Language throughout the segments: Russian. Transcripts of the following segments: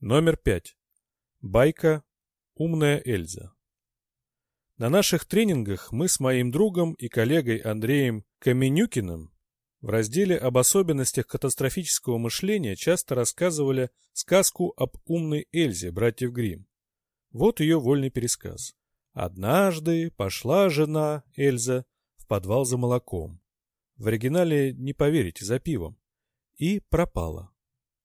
Номер пять. Байка «Умная Эльза». На наших тренингах мы с моим другом и коллегой Андреем Каменюкиным в разделе об особенностях катастрофического мышления часто рассказывали сказку об умной Эльзе братьев Гримм. Вот ее вольный пересказ. Однажды пошла жена Эльза в подвал за молоком. В оригинале, не поверите, за пивом. И пропала.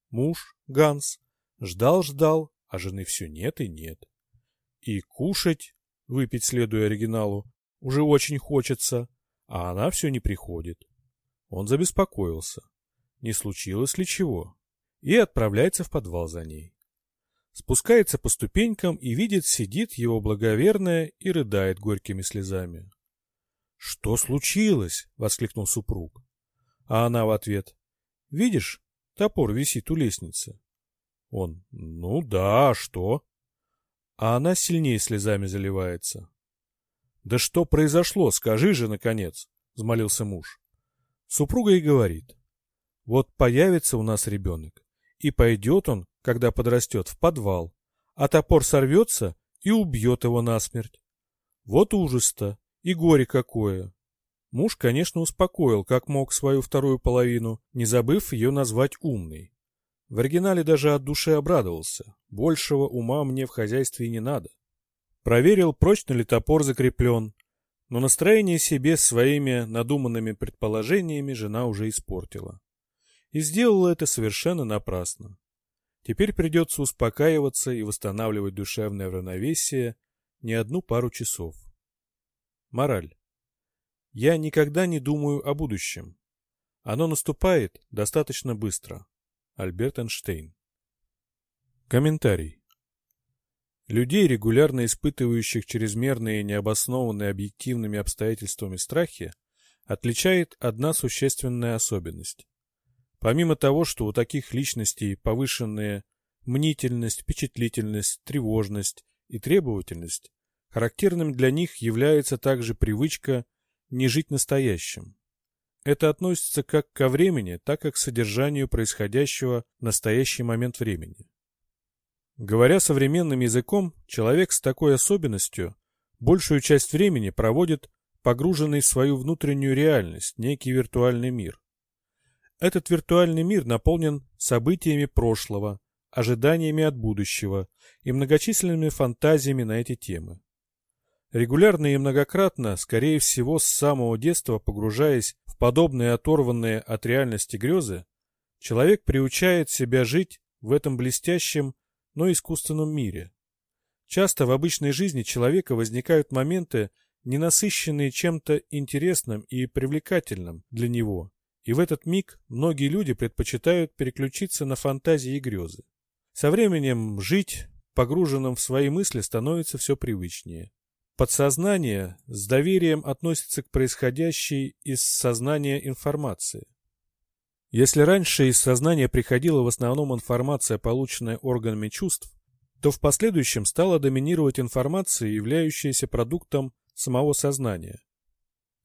Муж, Ганс, Ждал-ждал, а жены все нет и нет. И кушать, выпить следуя оригиналу, уже очень хочется, а она все не приходит. Он забеспокоился. Не случилось ли чего? И отправляется в подвал за ней. Спускается по ступенькам и видит, сидит его благоверная и рыдает горькими слезами. «Что случилось?» — воскликнул супруг. А она в ответ. «Видишь, топор висит у лестницы. Он. Ну да, а что? А она сильнее слезами заливается. Да что произошло, скажи же, наконец, взмолился муж. Супруга и говорит. Вот появится у нас ребенок, и пойдет он, когда подрастет, в подвал, а топор сорвется и убьет его насмерть. Вот ужас-то, и горе какое. Муж, конечно, успокоил, как мог свою вторую половину, не забыв ее назвать умной. В оригинале даже от души обрадовался. Большего ума мне в хозяйстве не надо. Проверил, прочно ли топор закреплен, но настроение себе своими надуманными предположениями жена уже испортила. И сделала это совершенно напрасно. Теперь придется успокаиваться и восстанавливать душевное равновесие не одну пару часов. Мораль. Я никогда не думаю о будущем. Оно наступает достаточно быстро. Альберт Эйнштейн. Комментарий. Людей, регулярно испытывающих чрезмерные необоснованные объективными обстоятельствами страхи, отличает одна существенная особенность. Помимо того, что у таких личностей повышенная мнительность, впечатлительность, тревожность и требовательность, характерным для них является также привычка не жить настоящим. Это относится как ко времени, так и к содержанию происходящего в настоящий момент времени. Говоря современным языком, человек с такой особенностью большую часть времени проводит погруженный в свою внутреннюю реальность, некий виртуальный мир. Этот виртуальный мир наполнен событиями прошлого, ожиданиями от будущего и многочисленными фантазиями на эти темы. Регулярно и многократно, скорее всего, с самого детства погружаясь в подобные оторванные от реальности грезы, человек приучает себя жить в этом блестящем, но искусственном мире. Часто в обычной жизни человека возникают моменты, ненасыщенные чем-то интересным и привлекательным для него, и в этот миг многие люди предпочитают переключиться на фантазии и грезы. Со временем жить, погруженным в свои мысли, становится все привычнее. Подсознание с доверием относится к происходящей из сознания информации. Если раньше из сознания приходила в основном информация, полученная органами чувств, то в последующем стала доминировать информация, являющаяся продуктом самого сознания.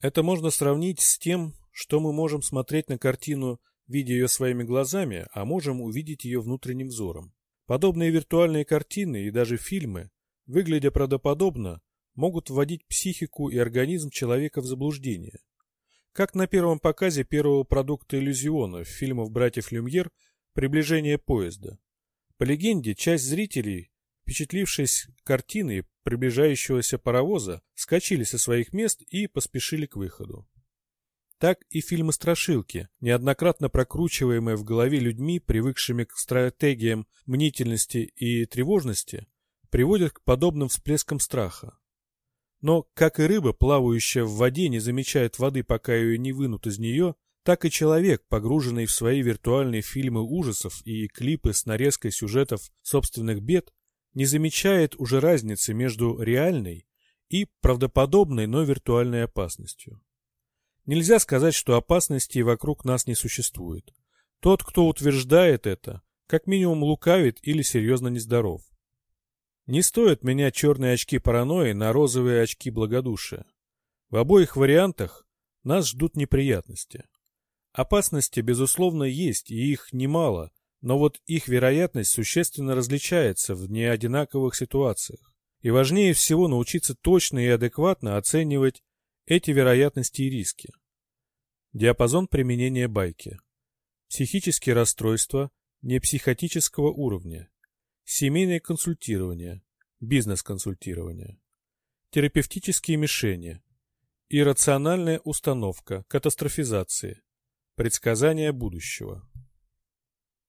Это можно сравнить с тем, что мы можем смотреть на картину, видя ее своими глазами, а можем увидеть ее внутренним взором. Подобные виртуальные картины и даже фильмы, выглядя правдоподобно, могут вводить психику и организм человека в заблуждение. Как на первом показе первого продукта иллюзионов фильмов братьев Люмьер «Приближение поезда». По легенде, часть зрителей, впечатлившись картиной приближающегося паровоза, скочили со своих мест и поспешили к выходу. Так и фильмы-страшилки, неоднократно прокручиваемые в голове людьми, привыкшими к стратегиям мнительности и тревожности, приводят к подобным всплескам страха. Но, как и рыба, плавающая в воде, не замечает воды, пока ее не вынут из нее, так и человек, погруженный в свои виртуальные фильмы ужасов и клипы с нарезкой сюжетов собственных бед, не замечает уже разницы между реальной и правдоподобной, но виртуальной опасностью. Нельзя сказать, что опасностей вокруг нас не существует. Тот, кто утверждает это, как минимум лукавит или серьезно нездоров. Не стоит менять черные очки паранойи на розовые очки благодушия. В обоих вариантах нас ждут неприятности. Опасности, безусловно, есть, и их немало, но вот их вероятность существенно различается в неодинаковых ситуациях. И важнее всего научиться точно и адекватно оценивать эти вероятности и риски. Диапазон применения байки. Психические расстройства непсихотического уровня. Семейное консультирование. Бизнес-консультирование. Терапевтические мишени. Иррациональная установка катастрофизации. Предсказание будущего.